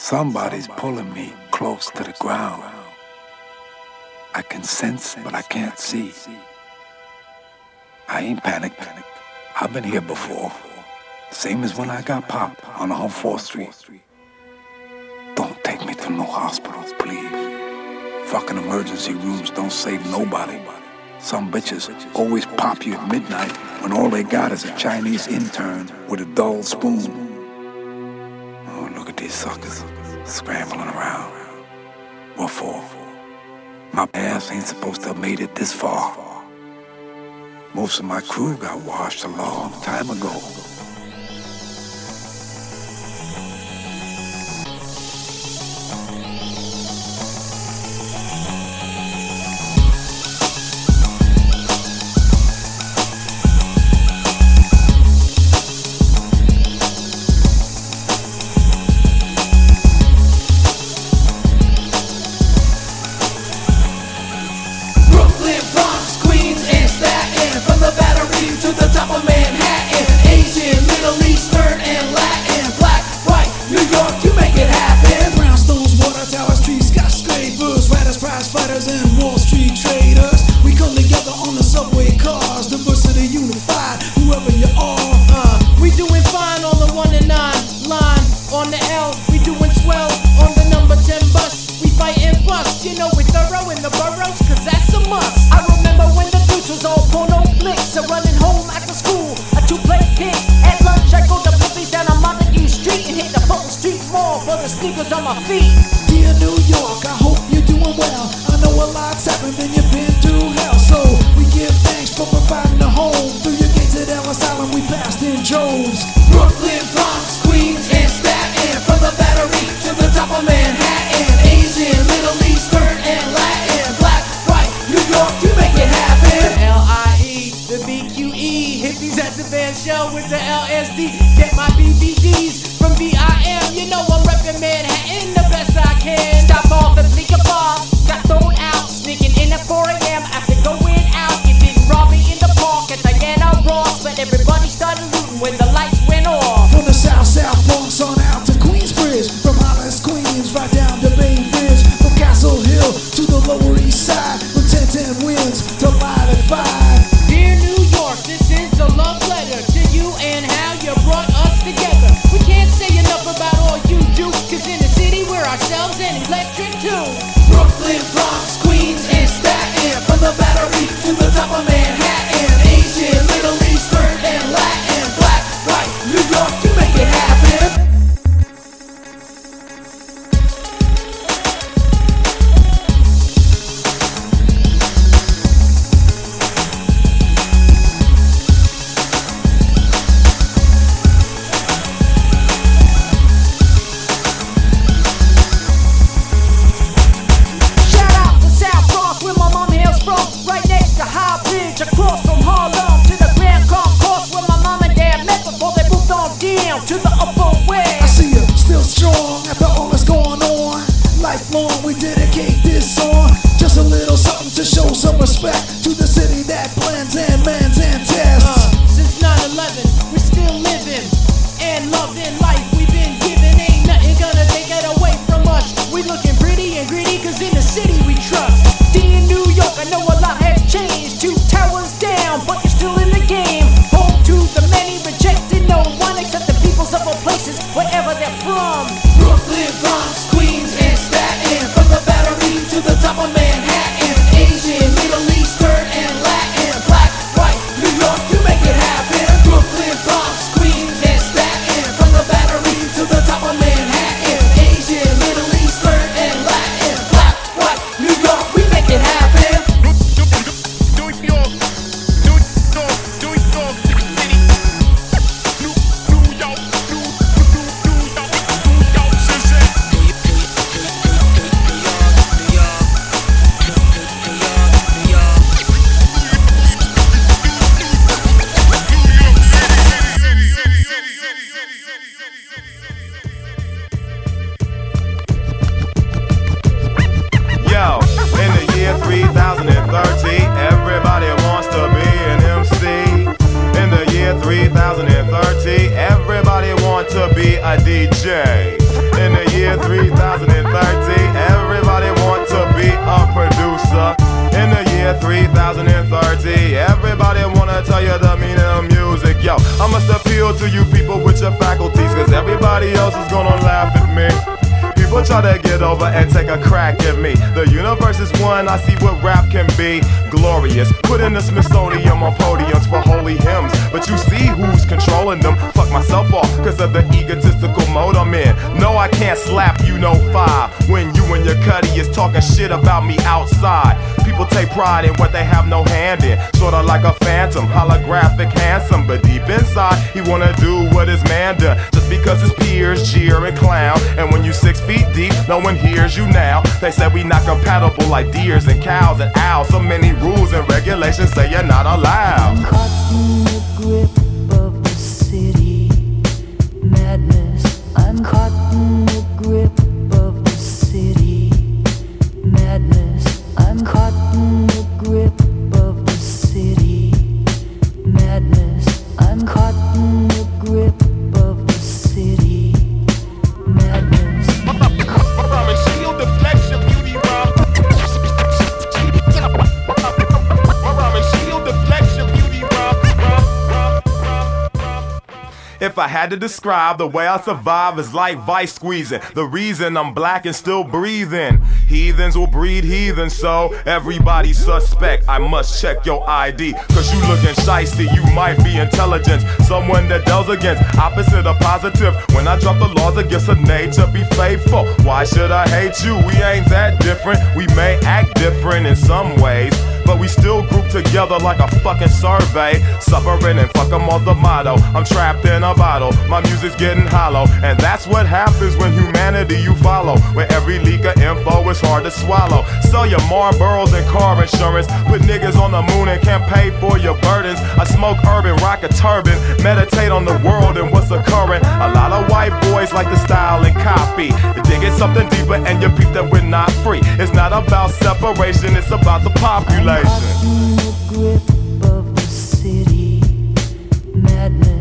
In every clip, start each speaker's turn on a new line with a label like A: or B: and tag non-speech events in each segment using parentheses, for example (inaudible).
A: Somebody's pulling me close to the ground. I can sense it, but I can't see. I ain't panicked. I've been here before. Same as when I got popped on 4th Street. Don't take me to no hospitals, please. Fucking emergency rooms don't save nobody. Some bitches always pop you at midnight when all they got is a Chinese intern with a dull spoon these suckers scrambling around. What for? My ass ain't supposed to have made it this far. Most of my crew got washed a long time ago.
B: strong.
C: Pride in what they have no hand in. Sorta like a phantom, holographic, handsome. But deep inside, he wanna do what his man done. Just because his peers jeer and clown. And when you six feet deep, no one hears you now. They say we not compatible like deers and cows and owls. So many rules and regulations say you're not allowed.
D: Caught the grip
C: had to describe the way I survive is like vice squeezing. The reason I'm black and still breathing. Heathens will breed heathens, so everybody suspect. I must check your ID. Cause you looking shiesty, you might be intelligent. Someone that deals against opposite of positive. When I drop the laws against a nature, be faithful. Why should I hate you? We ain't that different. We may act different in some ways. But we still group together like a fucking survey. Suffering and fuck 'em all the motto. I'm trapped in a bottle. My music's getting hollow. And that's what happens when humanity you follow. Where every leak of info is hard to swallow. Sell your Marlboros and car insurance. Put niggas on the moon and can't pay for your burdens. I smoke urban, rock a turban. Meditate on the world and what's occurring. A lot of white boys like the style and copy. Dig it something deeper and you peep that we're not free. It's not about separation, it's about the population.
D: Caught in the grip of the city madness.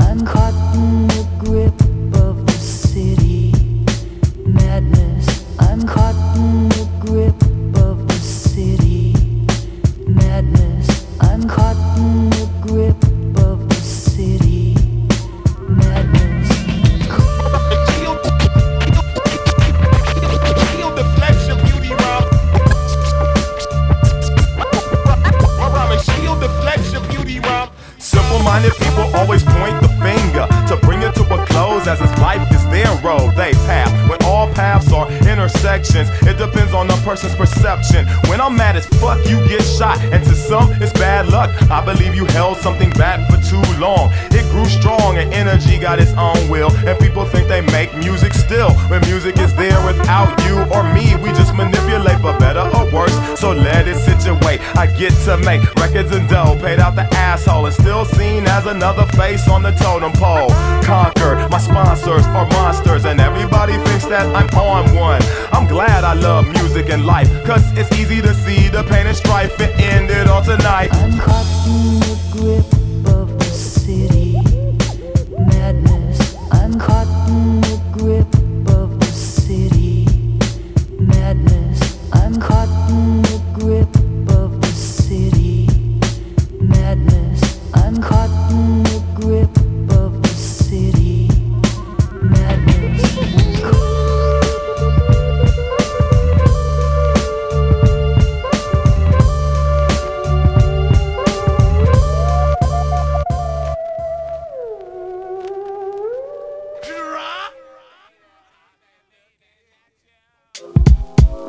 D: I'm caught
E: and
C: to some, it's bad luck. I believe you held something back for too long. It grew strong, and energy got its own will. And people think they make music still. When music is there without you or me, we just manipulate for better or worse. So let it situate. I get to make records and dough, paid out the asshole, and still seen as another face on the totem pole. Conquer, my sponsors are monsters, and everybody thinks that I'm on one. I'm glad I love music and life, cause it's easy to see the pain and strife and end it all tonight.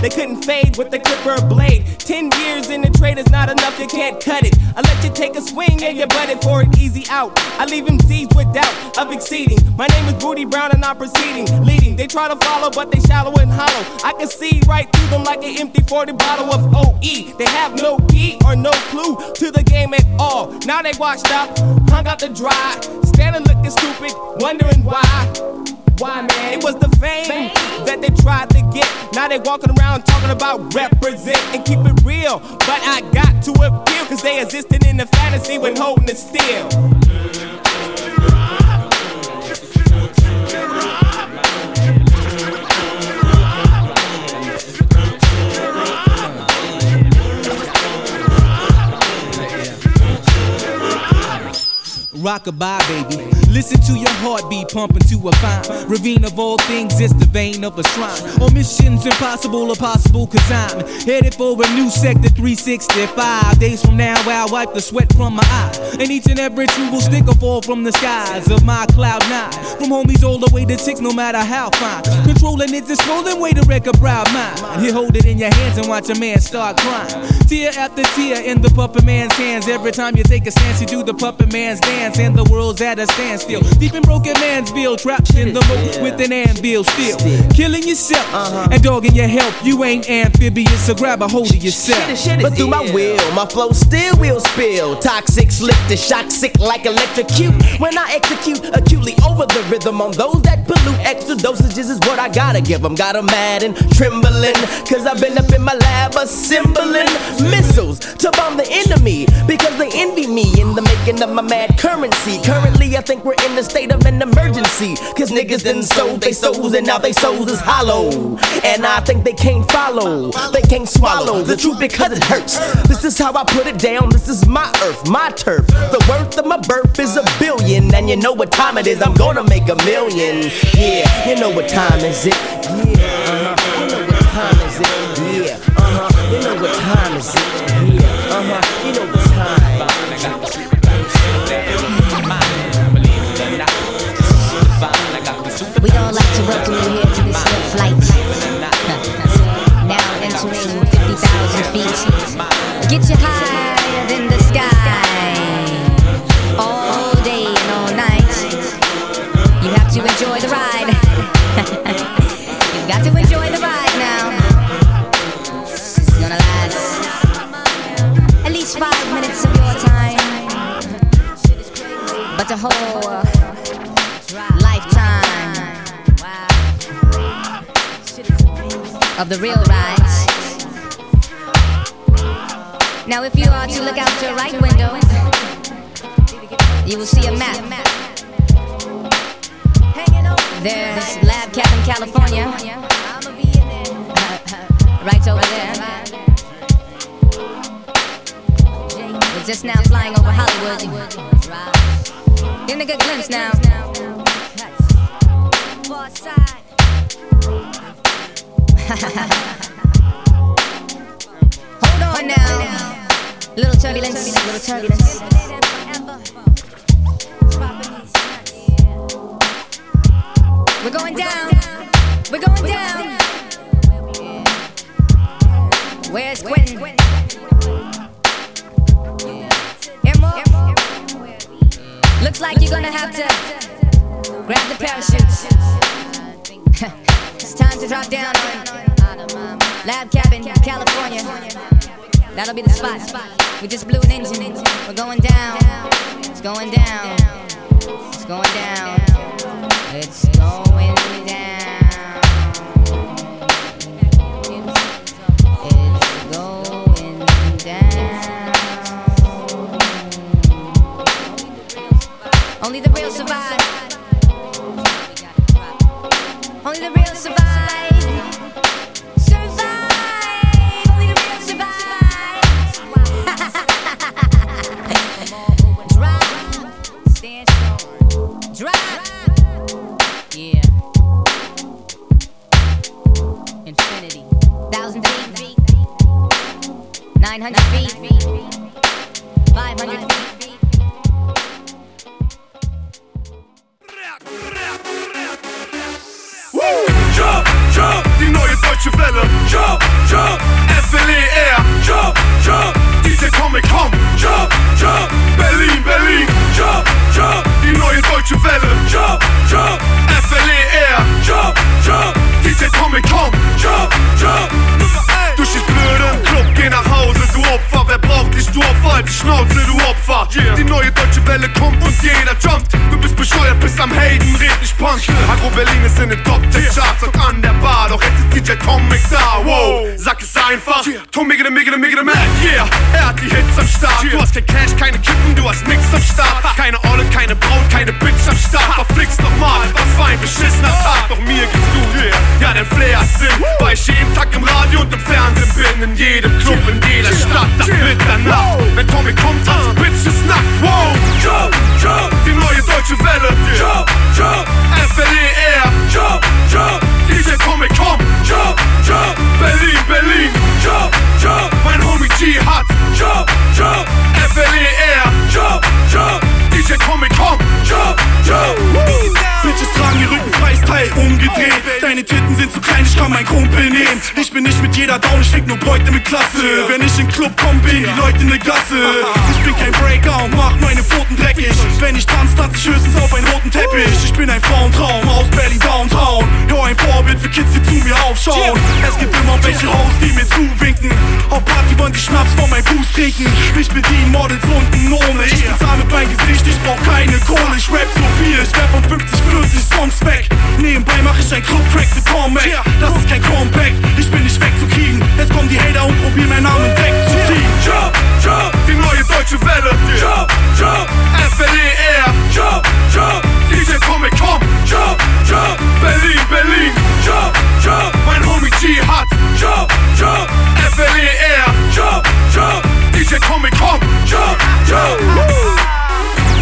F: They couldn't fade with the clipper blade. Ten years in the trade is not enough, you can't cut it. I let you take a swing and you butt it for an easy out. I leave him seized with doubt of exceeding. My name is Booty Brown and I'm proceeding, leading. They try to follow, but they shallow and hollow. I can see right through them like an empty 40 bottle of OE. They have no key or no clue to the game at all. Now they washed up, hung out to dry, standing looking stupid, wondering why. Why, man? It was the fame that they tried to get. Now they walking around talking about represent and keep it real. But I got to appeal, cause they existed in the fantasy when holding it still.
G: Rockabye, baby. Listen to your heartbeat pumping to a fine ravine of all things. It's the vein of a shrine. On missions impossible or possible, cause I'm headed for a new sector 365. Days from now, I'll wipe the sweat from my eye. And each and every tree will stick or fall from the skies of my cloud nine. From homies all the way to six, no matter how fine. Controlling it's a swollen way to wreck a proud mind. You hold it in your hands and watch a man start crying. Tear after tear in the puppet man's hands. Every time you take a stance, you do the puppet man's dance. And the world's at a standstill. Deep in broken man's bill, trapped in the moat with an anvil still. Killing yourself and dogging your health. You ain't amphibious, so grab a hold of yourself.
H: But through my will, my flow still will spill. Toxic, slick to shock, sick like electrocute. When I execute acutely over the rhythm on those that pollute, extra dosages is what I gotta give them. Got 'em mad and trembling, cause I've been up in my lab assembling missiles to bomb the enemy. Because they envy me in the making of my mad currency. Currently, I think we're in a state of an emergency. Cause niggas done sold they souls and now they souls is hollow. And I think they can't follow, they can't swallow the truth because it hurts. This is how I put it down, this is my earth, my turf. The worth of my birth is a billion, and you know what time it is, I'm gonna make a million. Yeah, you know what time is it? Yeah, uh-huh. You know what time is it? Yeah, uh-huh. You know what time is it? Yeah, uh-huh. You know what time.
I: You higher than the sky. All day and all night. You have to enjoy the ride. (laughs) you got to enjoy the ride now. Is gonna last at least five minutes of your time. But a whole lifetime of the real rides. Now, if you are to look out your right window, you will see a map. There's Lab Cap in California, (laughs) right over there. We're just now flying over Hollywood. Getting a good glimpse now. (laughs) Hold on now. Little turbulence, little turbulence. We're going down. We're going down. Where's Quentin? Emerald? Looks like you're gonna have to grab the parachutes. (laughs) it's time to drop down on Lab Cabin, California. That'll be the spot. We just blew an engine. We're going down. It's going down. It's going down. It's going
E: Welle kommt und jeder jumpt. Du bist bescheuert, bist am Hayden, red nicht Punk. Agro Berlin ist in den Top 10 Charts und an der Bar. Doch jetzt ist DJ Tomic da, wow. Sag es einfach. Tomic, Miggede, Miggede, Mac, yeah. Er hat die Hits am Start. Du hast kein Cash, keine Kippen, du hast nix am Start. Keine Olle, keine Braut, keine Bitch am Start. Verflixt nochmal, was war ein beschissener Tag. Doch mir gibst du hier, ja, dein Flair ist Sinn. Weil ich jeden Tag im Radio und im Fernsehen bin. In jedem Club, in jeder Stadt, das Mitternacht. Wenn Tommy kommt, tanzen Deutsche Welle. Job, Job. FLER. Job, Job. DJ Comic Tom. Job, Job. Berlin, Berlin. Job, Job. Mein Homie G hat. Job, Job. FLER. Job, Job. DJ Comic
J: umgedreht. Deine Titten sind zu klein, ich kann mein Kumpel nehmen. Ich bin nicht mit jeder down, ich fick nur Bräute mit Klasse. Wenn ich in Club komm, bin die Leute in der Gasse. Ich bin kein Breaker und mach meine Pfoten dreckig. Wenn ich tanz, tanz ich höchstens auf einen roten Teppich. Ich bin ein Frauentraum aus Berlin Downtown. Hör ein Vorbild für Kids, die zu mir aufschauen. Es gibt immer welche raus, die mir zuwinken. Auf Party wollen die Schnaps vor meinem Fuß trinken. Ich bediene Models unten ohne. Ich bezahl mit meinem Gesicht, ich brauch keine Kohle. Ich rap so viel, ich rap von 50, 40 Songs weg. Nebenbei mach ich ein Club-Track für Tom Mac. Das ist kein Comeback, ich bin nicht wegzukriegen. Jetzt kommen die Hater und probieren meinen Namen wegzuziehen.
E: Ja, ja, die neue deutsche Welle. Ja, ja, FLER. Ja, ja, DJ Comic Con. Ja, ja, Berlin, Berlin. Ja, ja, mein Homie G hat. Ja, ja, FLER. Ja, ja, DJ Comic Con. Ja, ja.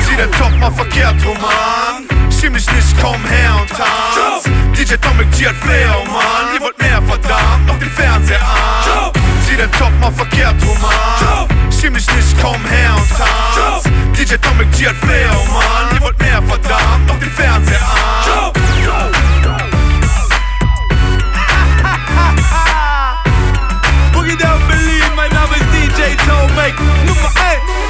E: Sieh der Top mal verkehrt rum an. Schieb mich nicht, komm her und tanz. DJ Tomic G hat Flair, oh Mann. Ihr wollt mehr, verdammt, noch den Fernseher an. Sieh den Top mal verkehrt rum an. Schieb mich nicht, komm her und tanz. DJ Tomic G hat Flair, oh Mann. Ihr wollt mehr, verdammt, noch den Fernseher an.
G: Boogie down Berlin, mein Name ist DJ Tomek. Nummer 1.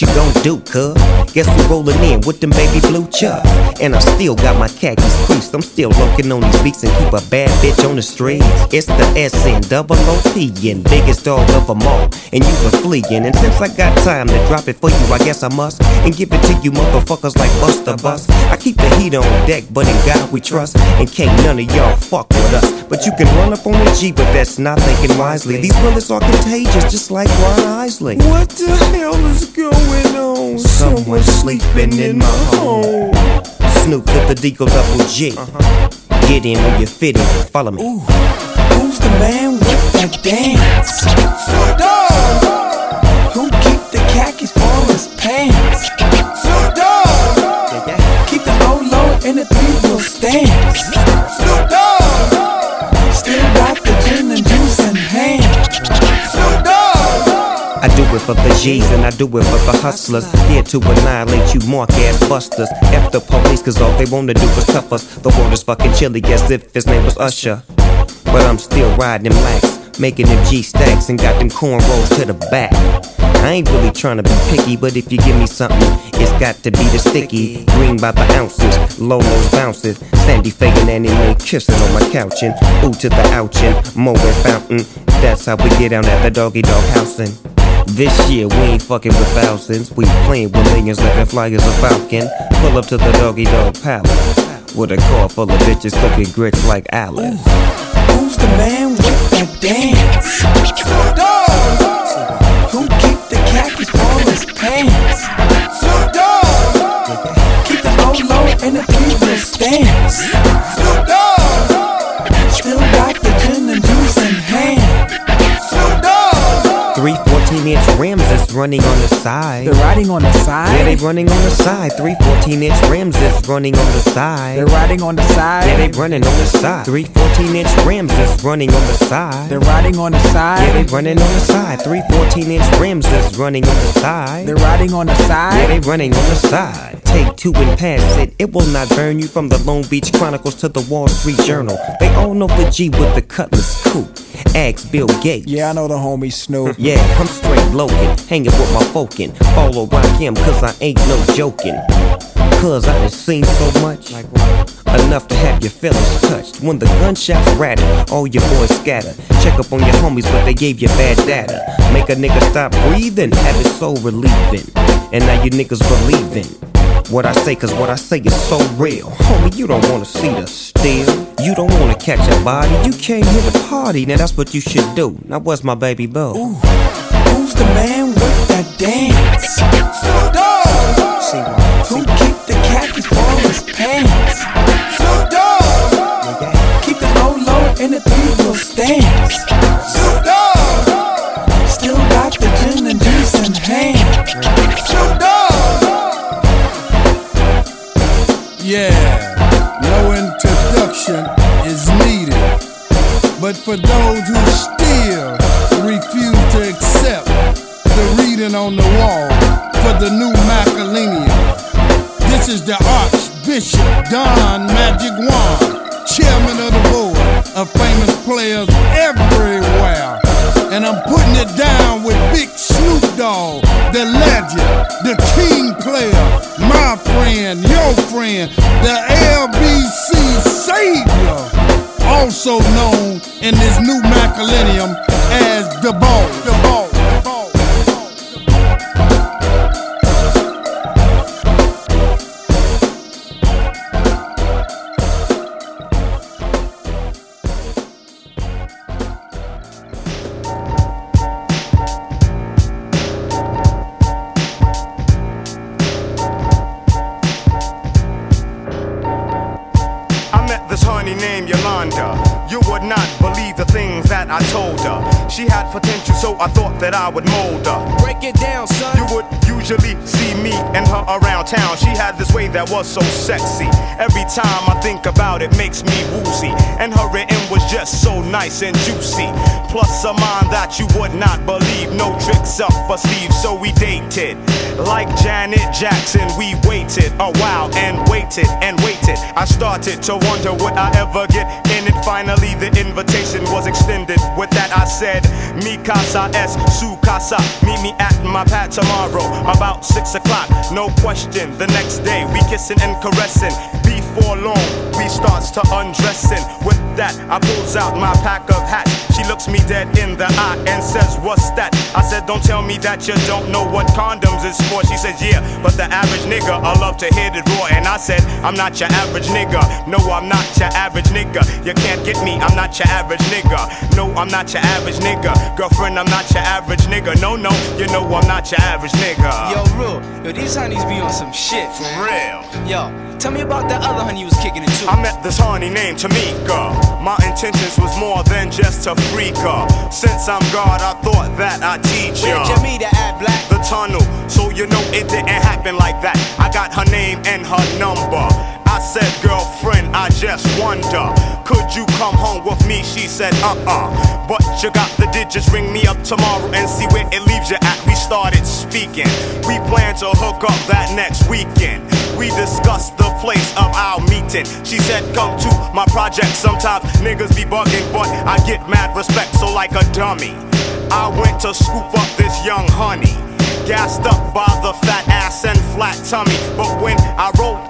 K: You gon' do, cuz? Guess we're rollin' in with them baby blue chucks. And I still got my khakis creased. I'm still lurking on these beats and keep a bad bitch on the street. It's the SN double OP and biggest dog of them all. And you been fleeing. And since I got time to drop it for you, I guess I must. And give it to you motherfuckers like Buster Bus. I keep the heat on deck, but in God we trust. And can't none of y'all fuck with us. But you can run up on the G, but that's not thinking wisely. These bullets are contagious, just like Ron Isley.
G: What the hell is going on?
K: Someone sleeping in my home. Snoop to the Deagle Double G. Uh-huh. Get in when you fit in. Follow me.
L: Who's the man with that dance?
K: G's and I do it for the hustlers. Here to annihilate you mark ass busters. F the police, cause all they wanna do is tough us. The world is fucking chilly as if his name was Usher. But I'm still riding lax, making them G stacks and got them cornrows to the back. I ain't really trying to be picky, but if you give me something, it's got to be the sticky. Green by the ounces, Lolo's bouncing. Sandy faking Annie Mae kissing on my couch and ooh to the ouchin', Moet fountain. That's how we get down at the doggy dog housing. This year we ain't fucking with thousands, we playing with millions, living fly as a falcon. Pull up to the doggy dog palace with a car full of bitches cooking grits like Alice.
L: Who's the man with that dance? Dogg. Who keep the khakis for his pants? Dogg. Keep the low in the wheel stance.
K: 14 inch rims is running on the side.
M: They're riding on the side?
K: Yeah, they running on the side. Three 14 inch rims is running on the side.
M: They're riding on the side.
K: Yeah, they running on the side. Three 14 inch rims is running on the side.
M: They're riding on the side?
K: Yeah, they running on the side. Three 14 inch rims is running on the side.
M: They're riding on the side?
K: Yeah, they running on the side. Take two and pass it. It will not burn you from the Long Beach Chronicles to the Wall Street Journal. They all know the G with the cutlass coupe. Ask Bill Gates.
M: Yeah, I know the homie Snoop. (laughs)
K: Yeah, I'm straight loaded, hanging with my folkin'. Follow rock him, cause I ain't no joking. Cause I done seen so much. Like Enough to have your feelings touched. When the gunshots rattle, all your boys scatter. Check up on your homies, but they gave you bad data. Make a nigga stop breathing, have it so relieving. And now you niggas believing. What I say, cause what I say is so real. Homie, you don't wanna see the steel. You don't wanna catch a body. You came here to party, now that's what you should do. Now where's my baby boo?
M: Who's the man with that
C: that I told her. She had potential, so I thought that I would mold her.
G: Break it down, son.
C: You would usually see me and her around town. She had this way that was so sexy. Every time I think about it, makes me woozy. And her written was just so nice and juicy. Plus a mind that you would not believe. No tricks up her sleeve, so we dated. Like Janet Jackson, we waited a while and waited and waited. I started to wonder would I ever get Finally, the invitation was extended. With that, I said, Mi casa es su casa. Meet me at my pad tomorrow, about six o'clock. No question. The next day, we kissing and caressing. Before long, we starts to undressing. With that, I pulls out my pack of hats. She looks me dead in the eye and says, What's that? I said, Don't tell me that you don't know what condoms is for. She says, Yeah, but the average nigga, I love to hit it raw. I said, I'm not your average nigga. No, I'm not your average nigga. You can't get me, I'm not your average nigga. No, I'm not your average nigga. Girlfriend, I'm not your average nigga. No, no, you know I'm not your average nigga.
G: Yo, real. Yo, these honeys be on some shit,
C: For real.
G: Yo, tell me about that other honey you was kicking it to.
C: I met this honey named Tamika. My intentions was more than just to freak her. Since I'm God, I thought that I'd teach
G: Where'd
C: ya.
G: you meet her at, Black?
C: The tunnel, so you know it didn't happen like that. I got her name and her number. I said, girlfriend, I just wonder, could you come home with me? She said, uh uh But you got the digits, ring me up tomorrow and see where it leaves you at. We started speaking. We plan to hook up that next weekend. We discussed the place of our meeting. She said, Come to my project. Sometimes niggas be bugging, but I get mad respect, so like a dummy. I went to scoop up this young honey. Gassed up by the fat ass and flat tummy. But when I rolled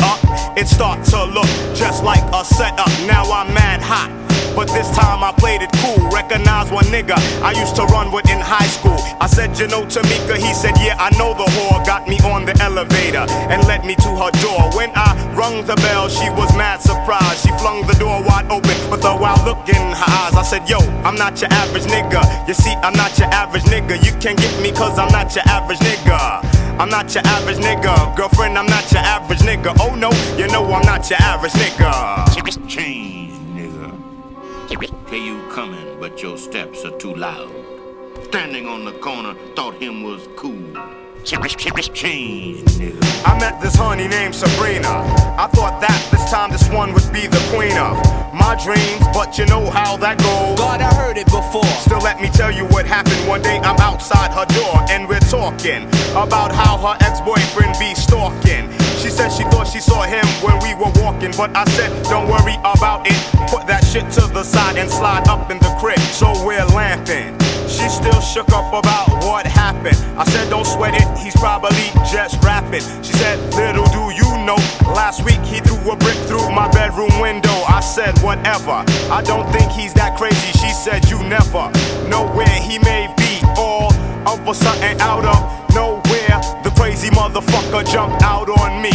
C: it start to look just like a setup. Now I'm mad hot. But this time I played it cool. Recognize one nigga I used to run with in high school. I said, you know Tamika? He said, yeah, I know the whore. Got me on the elevator and led me to her door. When I rung the bell, she was mad surprised. She flung the door wide open with a wild look in her eyes. I said, yo, I'm not your average nigga. You see, I'm not your average nigga. You can't get me cause I'm not your average nigga. I'm not your average nigga. Girlfriend, I'm not your average nigga. Oh no, you know I'm not your average nigga.
N: Change. Hear you coming, but your steps are too loud.
O: standing on the corner, thought him was cool. Change, nigga.
C: I met this honey named Sabrina. I thought that this time this one would be the queen of my dreams, but you know how that goes.
P: God, I heard it before.
C: Still, let me tell you what happened one day. I'm outside her door and we're talking about how her ex boyfriend be stalking. She said she thought she saw him when we were walking, but I said, don't worry about it. Put that shit to the side and slide up in the crib. So we're laughing. She still shook up about what happened. I said, don't sweat it, he's probably just rapping. She said, little do you know, last week he threw a brick through my bedroom window. I said, whatever. I don't think he's that crazy. She said, you never know where he may be. All of a sudden, out of nowhere, motherfucker jumped out on me.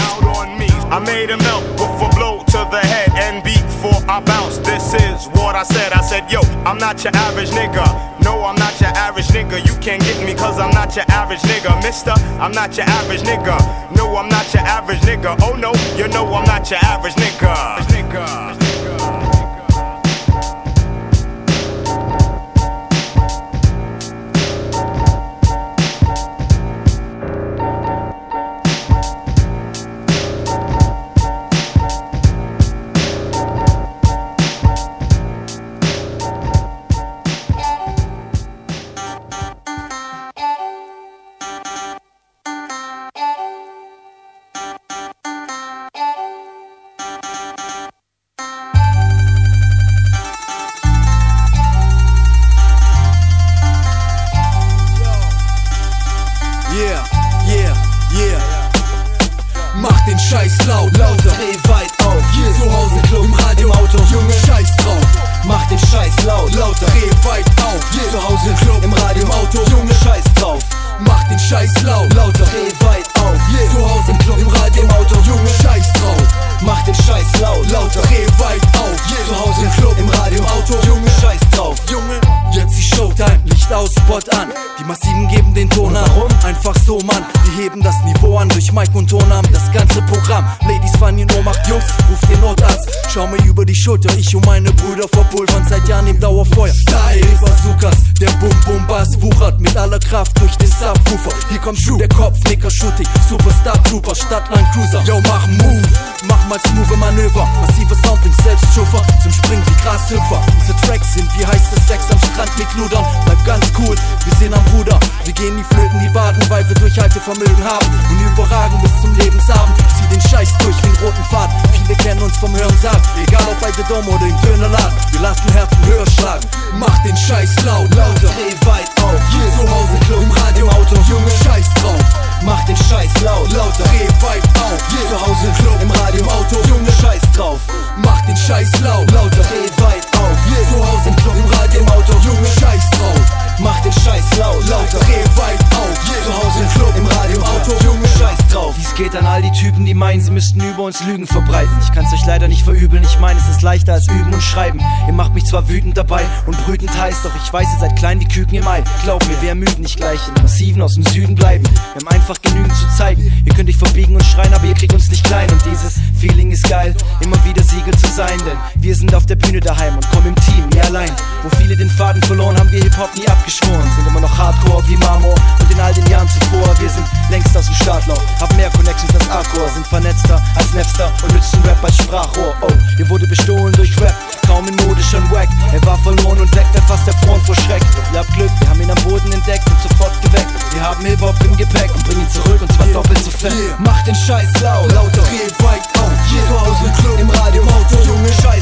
C: I made him melt with a blow to the head and beat before I bounce. This is what I said. I said, yo, I'm not your average nigga. No, I'm not your average nigga. You can't get me cause I'm not your average nigga. Mister, I'm not your average nigga. No, I'm not your average nigga. Oh no, you know I'm not your average nigga. nigga.
P: Mach den Scheiß laut, lauter, dreh weit auf. Yeah. Zu Hause, Club, im Radio, im Auto, Junge, Scheiß drauf. Mach den Scheiß laut, lauter, dreh weit auf. Yeah. Zu Hause, im Club, im Radio, im Auto, Junge, Scheiß drauf. Mach den Scheiß laut, lauter, dreh weit auf. Yeah. Zu Hause, im Club, im Radio, im Auto, Junge, Scheiß drauf. Mach den Scheiß laut, lauter, dreh weit auf. Yeah. Zu Hause, im Club, im Radio, im Auto, Junge, Scheiß drauf. Junge, jetzt die Showtime, Licht aus, Spot an. Die Massiven geben den Ton an. Warum? Einfach so, Mann. Wir heben das Niveau an durch Mic und Tonarm. Das ganze Programm. Ladies Funny nur macht Jungs, ruft den Notarzt. Schau mir über die Schulter, ich und meine Brüder verpulvern seit Jahren im Dauerfeuer. Style, Bazookas, der Bum Bum Bass wuchert mit aller Kraft durch den Subwoofer. Hier kommt Schuh, der Kopf, Nicker Shooting, Superstar Trooper, Stadtland Cruiser. Yo, mach Move, mach mal smooth Manöver. Massive Sounding, Selbstschuffer, zum Springen wie Grashüpfer. Unsere Tracks sind wie heißer Sex am Strand mit Ludern. Bleib ganz cool, wir sind am Bruder. Wir gehen die Flöten, die baden, weil wir Durchhaltevermögen haben. Und überragen bis zum Lebensabend. Ich zieh den Scheiß durch wie roten Faden. Viele kennen uns vom Hören sagen. Egal ob bei The Dome oder im Dönerladen. Wir lassen Herzen höher schlagen. Mach den Scheiß laut, lauter. Dreh weit auf.
Q: Meinen, sie müssten über uns Lügen verbreiten. Ich kann's euch leider nicht verübeln, ich meine, es ist leichter als üben und schreiben. Ihr macht mich zwar wütend dabei und brütend heiß, doch ich weiß, ihr seid klein wie Küken im Ei. Glaub mir, wir ermüden nicht gleich, in Massiven aus dem Süden bleiben. Wir haben einfach genügend zu zeigen. Ihr könnt euch verbiegen und schreien, aber ihr kriegt uns nicht klein. Und dieses Feeling ist geil, immer wieder Sieger zu sein, denn wir sind auf der Bühne daheim und kommen im Team, nie allein. Wo viele den Faden verloren, haben wir Hip-Hop nie abgeschworen. Sind immer noch Hardcore wie Marmor und in all den Jahren zuvor. Wir sind längst aus dem Startloch, haben mehr Connections als Arcor, sind vernetzter als Napster und nützen Rap als Sprachrohr. Oh, ihr wurde bestohlen durch Rap, kaum in Mode schon wack. Er war verloren und weg, wäre fast der Thron vor Schreck. Ihr habt Glück, wir haben ihn am Boden entdeckt und sofort geweckt. Wir haben Hip-Hop im Gepäck und bringen ihn zurück und zwar doppelt so fett.
P: Yeah. Mach den Scheiß laut, lauter, dreh weit auf. Yeah. Zu Hause, im Club, im Radio, im Auto, Junge, Scheiß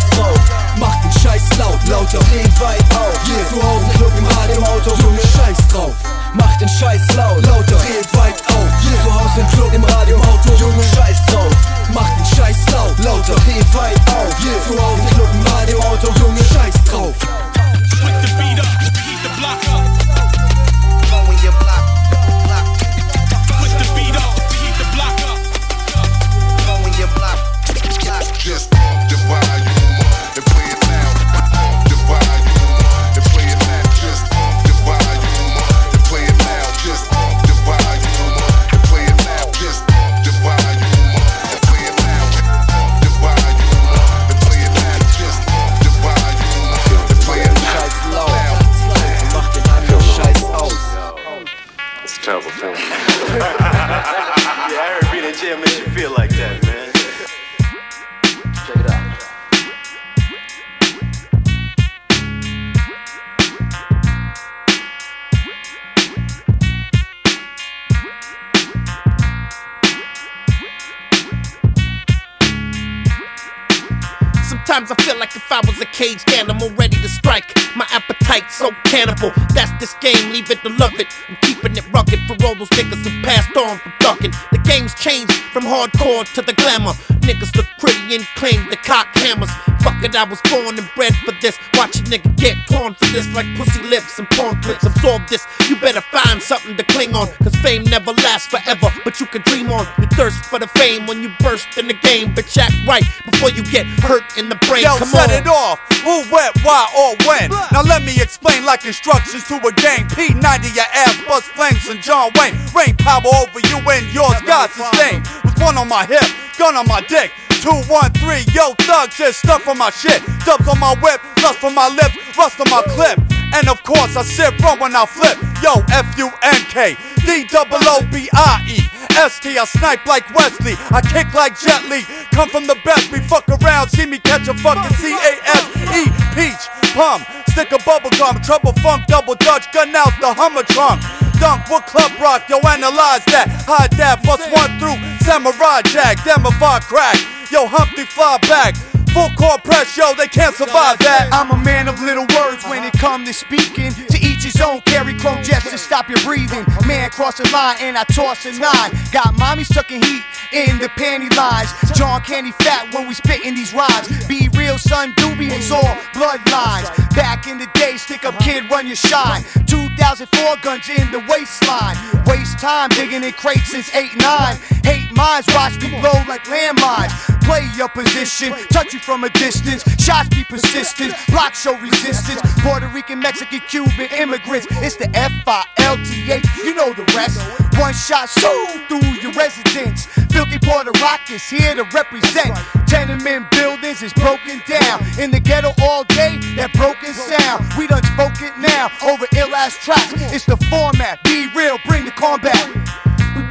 R: caged animal ready to strike. My appetite so cannibal. That's this game, leave it to love it. I'm keeping it rugged for all those niggas who passed on from ducking. The game's changed from hardcore to the glamour. Niggas look pretty and claim the cock hammers. Fuck it, I was born and bred for this. Watch a nigga get torn for this like pussy lips and porn clips. Absorb this. You better find something to cling on. Cause fame never lasts forever, but you can dream on. You thirst for the fame when you burst in the game. But act right before you get hurt in the brain.
S: Yo,
R: Come
S: set
R: on.
S: it off. Who, what, why, or when? Now let me explain like instructions to a gang. P90 your ass, bust flames and John Wayne. Rain power over you and yours, God sustain. With one on my hip, gun on my dick. Two, one, three, yo, thug shit, stuff on my shit. Dubs on my whip, lust on my lips, rust on my clip. And of course, I sip rum when I flip. Yo, F U N K, D double O B I E. S T, I snipe like Wesley. I kick like Jet Li. Come from the best, we fuck around. See me catch a fucking C A S E. Peach, plum, stick of bubble gum. Trouble funk, double dutch, gun out the Hummer trunk. Dunk, what club rock? Yo, analyze that. Hide that, plus one through Samurai Jack. Demivide crack. Yo, Humpty fly back. Full court press, yo, they can't survive that.
T: I'm a man of little words when it come to speaking. To each his own, carry chrome jets to stop your breathing. Man cross the line and I toss a nine. Got mommy sucking heat in the panty lines. John Candy fat when we spitting these rhymes. Be real, son, doobie, it's all bloodlines. Back in the day, stick up kid, run your shine. 2004 guns in the waistline. Waste time digging in crates since 8 9. Hate minds, watch me blow like landmines. Play your position, touch you from a distance. Shots be persistent, block show resistance. Puerto Rican, Mexican, Cuban immigrants. It's the F I L T H, you know the rest. One shot so through your residence. Filthy Puerto Rockers here to represent. Tenement buildings is broken down. In the ghetto all day, that broken sound. We done spoke it now over ill ass tracks. It's the format, be real, bring the combat.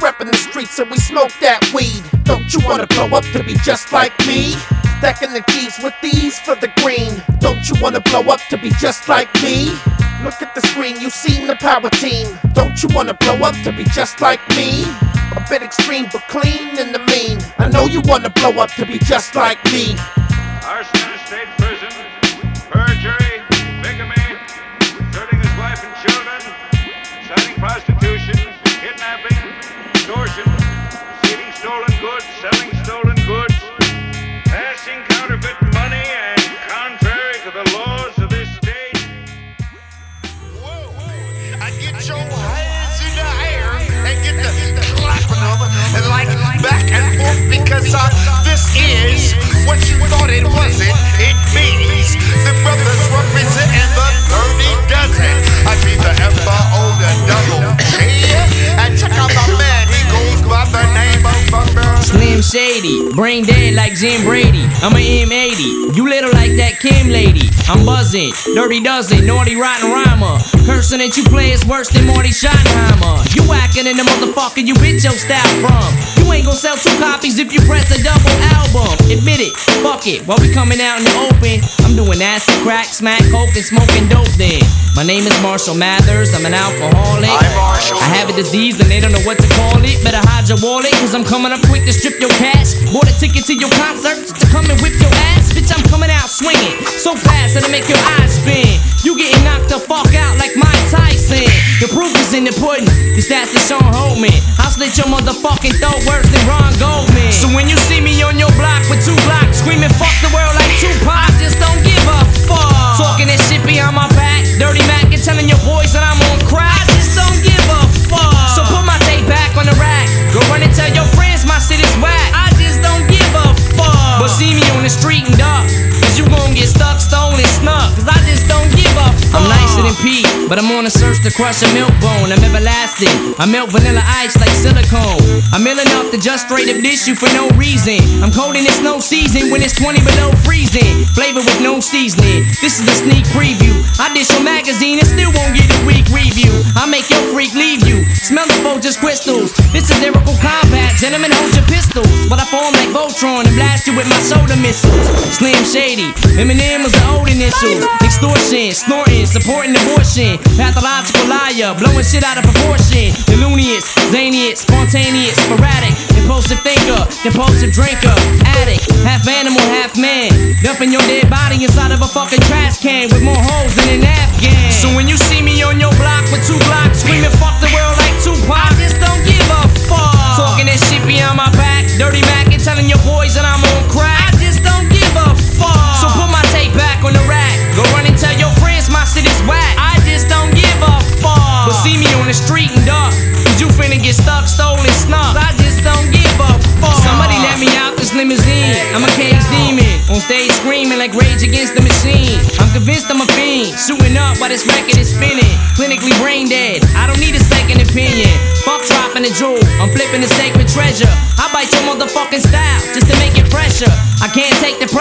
R: Reppin' the streets and we smoke that weed. Don't you wanna blow up to be just like me? Stacking the keys with these for the green. Don't you wanna blow up to be just like me? Look at the screen, you seen the power team. Don't you wanna blow up to be just like me? A bit extreme but clean in the mean. I know you wanna blow up to be just like me.
O: Arson in a state prison, perjury, bigamy, deserting his wife and children, inciting prostitution, extortion, stolen goods, selling stolen goods, passing counterfeit money, and contrary to the laws of this state.
N: I get your hands in the air and get the clapping of and like back and forth because this is what you thought it wasn't. It means the brothers representing the 30 dozen. I be the F-O, the double G. And check out my man,
U: Slim Shady, brain dead like Jim Brady. I'm a M80, you little like that Kim lady. I'm buzzing, dirty dozen, naughty rotten rhymer. Cursing that you play is worse than Marty Schottenheimer. You whacking in the motherfucker you bitch your style from. You ain't gonna sell two copies if you press a double album. Admit it, fuck it. While we coming out in the open, I'm doing acid, crack, smack, coke, and smoking dope then. My name is Marshall Mathers, I'm an alcoholic. I have a disease and they don't know what to call it. Better hide your wallet, cause I'm coming up quick to strip your cash. Bought a ticket to your concert to come and whip your ass. Bitch, I'm coming out swinging so fast that'll make your eyes spin. You getting knocked the fuck out like Mike Tyson. The proof is in the pudding, this that's the Sean Holtman. I'll slit your motherfucking throat worse than Ron Goldman. So when you see me on your block with two Glocks screaming fuck the world like Tupac, I just don't give a fuck. Talking that shit behind my back, dirty Mac and telling your boys that I'm on crack. I just don't give a fuck. So put my tape back on the rack. Go run and tell your friends my shit is whack. I just don't give a fuck. But see me on the street and duck. Stuck, snuck. Cause I just don't give a fuck. I'm nicer than Pete, but I'm on a search to crush a milk bone. I'm everlasting. I melt vanilla ice like silicone. I'm ill enough to just straight up dish you for no reason. I'm cold in the snow season when it's 20 below freezing. Flavor with no seasoning. This is the sneak preview. I dish your magazine and still won't get a weak review. I make your freak leave you. Smell the just crystals. This is lyrical combat. Gentlemen, hold your pistols. But I form like Voltron and blast you with my soda missiles. Slim Shady. Eminem was the old initials. Extortion, snorting, supporting abortion. Pathological liar, blowing shit out of proportion. Illumious, zanious, spontaneous, sporadic. Impulsive thinker, compulsive drinker, addict, half animal, half man. Dumping your dead body inside of a fucking trash can with more holes than an Afghan. So when you see me on your block with two Glocks screaming fuck the world like Tupac, I just don't give a fuck. Talking shit my back, dirty Mac and telling your boys that I'm on crack. I just don't give a fuck. So put my tape back on the rack. Go run and tell your friends my shit is whack. I just don't give a fuck. But see me on the street and duck. Cause you finna get stuck, stolen, snuck. I just don't give a fuck. Somebody let me out this limousine. I'm a demon. On stage screaming like Rage Against the Machine. I'm convinced I'm a fiend. Shooting up while this record is spinning. Clinically brain dead. I don't need a second opinion. Fuck dropping the jewel. I'm flipping the sacred treasure. I bite your motherfucking style just to make it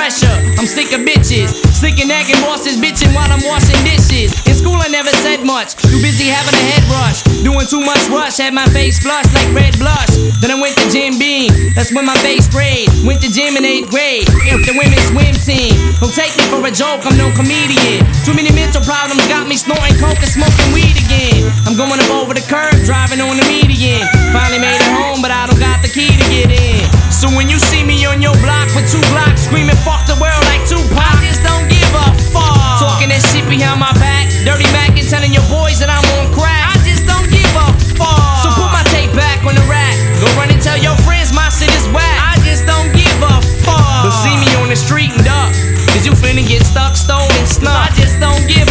U: pressure. I'm sick of bitches. Sick of nagging bosses bitching while I'm washing dishes. In school I never said much. Too busy having a head rush. Doing too much rush. Had my face flushed like red blush. Then I went to Jim Beam. That's when my face sprayed. Went to gym in eighth grade. If the women's swim team. Don't take me for a joke. I'm no comedian. Too many mental problems got me snorting coke and smoking weed again. I'm going up over the curb, driving on the median. Finally made it home, but I don't got the key to get in. So when you see me on your block with two Glocks screaming fuck the world like two pockets, don't give a fuck. Talking that shit behind my back, dirty Mac and telling your boys that I'm on crack. I just don't give a fuck. So put my tape back on the rack. Go run and tell your friends my shit is whack. I just don't give a fuck. But see me on the street and duck, cause you finna get stuck, stolen, snuck. I just don't give